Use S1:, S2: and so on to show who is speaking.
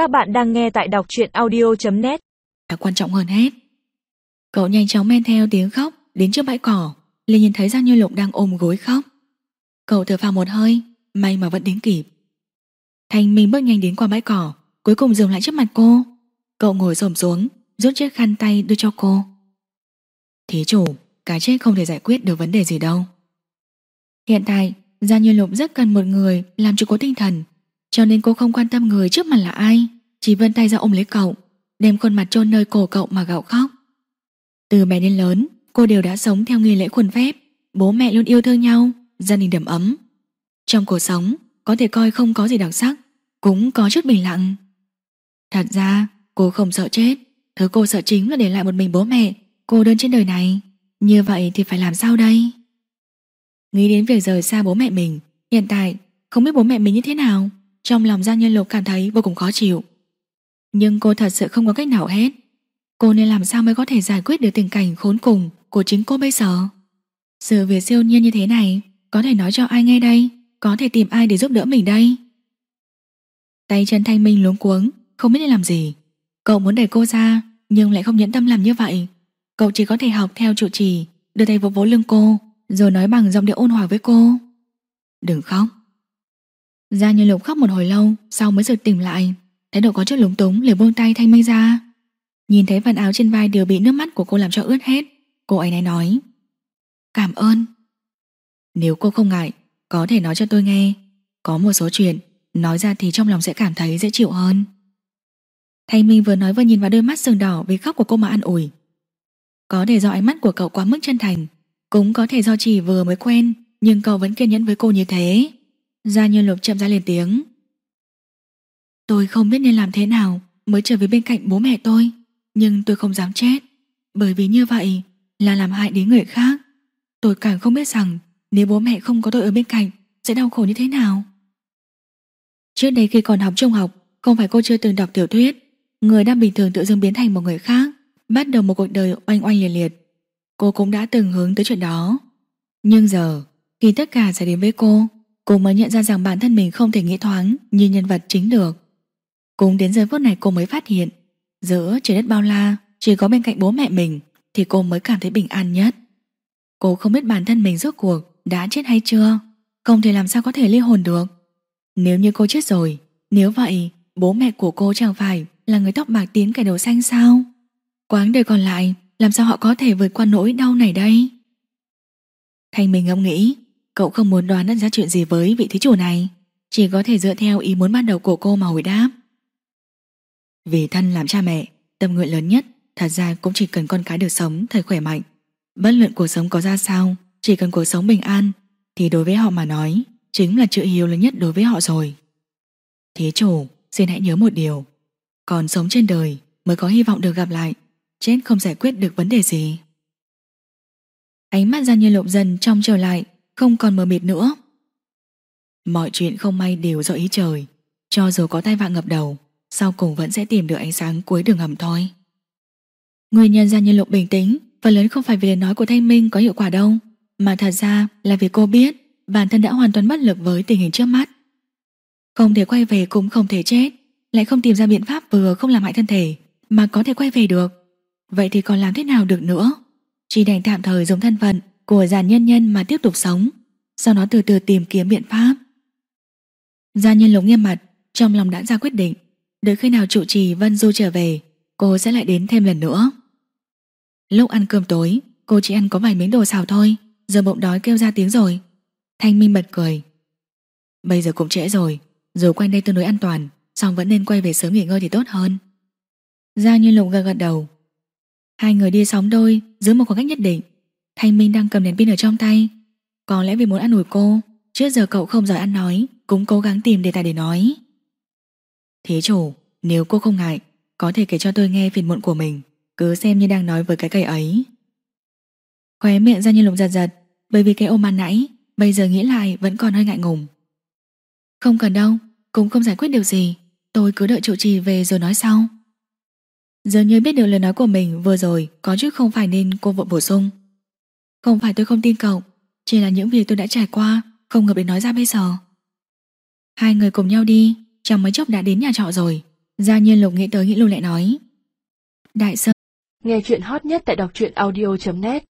S1: Các bạn đang nghe tại đọc truyện audio.net
S2: Là quan trọng hơn hết. Cậu nhanh chóng men theo tiếng khóc Đến trước bãi cỏ, liền nhìn thấy Giang Như Lục đang ôm gối khóc. Cậu thở phào một hơi, May mà vẫn đến kịp. Thanh Minh bước nhanh đến qua bãi cỏ, Cuối cùng dừng lại trước mặt cô. Cậu ngồi xổm xuống, Rút chiếc khăn tay đưa cho cô. Thí chủ, Cái chết không thể giải quyết được vấn đề gì đâu. Hiện tại, Giang Như Lục rất cần một người Làm chủ cố tinh thần cho nên cô không quan tâm người trước mặt là ai. Chỉ vươn tay ra ôm lấy cậu, Đem khuôn mặt chôn nơi cổ cậu mà gạo khóc. Từ bé đến lớn, Cô đều đã sống theo nghi lễ khuôn phép. Bố mẹ luôn yêu thương nhau, Gia đình đầm ấm. Trong cuộc sống, có thể coi không có gì đặc sắc, Cũng có chút bình lặng. Thật ra, cô không sợ chết. Thứ cô sợ chính là để lại một mình bố mẹ, Cô đơn trên đời này. Như vậy thì phải làm sao đây? Nghĩ đến việc rời xa bố mẹ mình, Hiện tại không biết bố mẹ mình như thế nào. Trong lòng Giang Nhân Lục cảm thấy vô cùng khó chịu. Nhưng cô thật sự không có cách nào hết. Cô nên làm sao mới có thể giải quyết được tình cảnh khốn cùng Của chính cô bây giờ? Sự việc siêu nhiên như thế này, Có thể nói cho ai nghe đây? Có thể tìm ai để giúp đỡ mình đây? Tay chân thanh minh luống cuống, Không biết nên làm gì. Cậu muốn đẩy cô ra, Nhưng lại không nhẫn tâm làm như vậy. Cậu chỉ có thể học theo trụ trì, Đưa tay vỗ vỗ lưng cô, Rồi nói bằng giọng điệu ôn hòa với cô. Đừng khóc. Gia Như Lục khóc một hồi lâu, Sau mới giật tỉnh lại. Thái độ có chút lúng túng, liền buông tay thanh minh ra. Nhìn thấy phần áo trên vai đều bị nước mắt của cô làm cho ướt hết, Cô ấy này nói. Cảm ơn. Nếu cô không ngại, Có thể nói cho tôi nghe. Có một số chuyện, Nói ra thì trong lòng sẽ cảm thấy dễ chịu hơn. Thanh Minh vừa nói vừa nhìn vào đôi mắt sừng đỏ Vì khóc của cô mà ăn ủi. Có thể do ánh mắt của cậu quá mức chân thành, Cũng có thể do chỉ vừa mới quen, Nhưng cậu vẫn kiên nhẫn với cô như thế. Gia Như Lục chậm ra lên tiếng. Tôi không biết nên làm thế nào Mới trở về bên cạnh bố mẹ tôi, Nhưng tôi không dám chết. Bởi vì như vậy là làm hại đến người khác. Tôi càng không biết rằng Nếu bố mẹ không có tôi ở bên cạnh, Sẽ đau khổ như thế nào. Trước đây khi còn học trung học, Không phải cô chưa từng đọc tiểu thuyết, Người đang bình thường tự dưng biến thành một người khác, Bắt đầu một cuộc đời oanh oanh liệt liệt. Cô cũng đã từng hướng tới chuyện đó. Nhưng giờ, Khi tất cả sẽ đến với cô Cô mới nhận ra rằng bản thân mình không thể nghĩ thoáng Như nhân vật chính được. Cũng đến giờ phút này cô mới phát hiện, Giữa trời đất bao la, Chỉ có bên cạnh bố mẹ mình Thì cô mới cảm thấy bình an nhất. Cô không biết bản thân mình rốt cuộc Đã chết hay chưa, Không thể làm sao có thể ly hồn được. Nếu như cô chết rồi, Nếu vậy, bố mẹ của cô chẳng phải Là người tóc bạc tiến kẻ đầu xanh sao? Quãng đời còn lại, Làm sao họ có thể vượt qua nỗi đau này đây? Thanh mình ngẫm nghĩ Cậu không muốn đoán ra chuyện gì với vị thí chủ này. Chỉ có thể dựa theo ý muốn ban đầu của cô mà hồi đáp. Vì thân làm cha mẹ, Tâm nguyện lớn nhất, Thật ra cũng chỉ cần con cái được sống thật khỏe mạnh. Bất luận cuộc sống có ra sao, Chỉ cần cuộc sống bình an, Thì đối với họ mà nói, Chính là chữ hiếu lớn nhất đối với họ rồi. Thí chủ, Xin hãy nhớ một điều. Còn sống trên đời mới có hy vọng được gặp lại, Chết không giải quyết được vấn đề gì. Ánh mắt ra như lộn dần trong trở lại không còn mờ mịt nữa. Mọi chuyện không may đều do ý trời. Cho dù có tai vạ ngập đầu, Sau cùng vẫn sẽ tìm được ánh sáng cuối đường hầm thôi. Nguyên nhân ra nhân lục bình tĩnh, Phần lớn không phải vì lời nói của Thanh Minh có hiệu quả đâu, Mà thật ra là vì cô biết Bản thân đã hoàn toàn bất lực với tình hình trước mắt. Không thể quay về cũng không thể chết, Lại không tìm ra biện pháp vừa không làm hại thân thể Mà có thể quay về được. Vậy thì còn làm thế nào được nữa? Chỉ đành tạm thời dùng thân phận của giàn nhân nhân mà tiếp tục sống. Sau đó từ từ tìm kiếm biện pháp. Gia nhân lục nghiêm mặt, Trong lòng đã ra quyết định. Đợi khi nào trụ trì Vân Du trở về, Cô sẽ lại đến thêm lần nữa. Lúc ăn cơm tối, Cô chỉ ăn có vài miếng đồ xào thôi. Giờ bụng đói kêu ra tiếng rồi. Thanh Minh bật cười. Bây giờ cũng trễ rồi. Dù quanh đây tương đối an toàn Xong vẫn nên quay về sớm nghỉ ngơi thì tốt hơn. Gia Như Lục gật gật đầu. Hai người đi sóng đôi Giữ một khoảng cách nhất định Thanh Minh đang cầm đèn pin ở trong tay. Có lẽ vì muốn ăn ủi cô, Trước giờ cậu không giỏi ăn nói, Cũng cố gắng tìm đề tài để nói. Thế chủ, Nếu cô không ngại, Có thể kể cho tôi nghe phiền muộn của mình, cứ xem như đang nói với cái cây ấy. Khóe miệng ra như lục giật giật, Bởi vì cái ôm ban nãy, Bây giờ nghĩ lại vẫn còn hơi ngại ngùng. Không cần đâu, Cũng không giải quyết được gì, Tôi cứ đợi trụ trì về rồi nói sau. Dường như biết được lời nói của mình vừa rồi, Có chút không phải nên cô vội bổ sung. Không phải tôi không tin cậu, Chỉ là những việc tôi đã trải qua, Không ngờ để nói ra bây giờ Hai người cùng nhau đi Chẳng mấy chốc đã đến nhà trọ rồi Gia nhiên lục nghĩ tới nghĩ lui lại nói. Đại sơn.
S3: Nghe chuyện hot nhất tại đọc truyện audio.net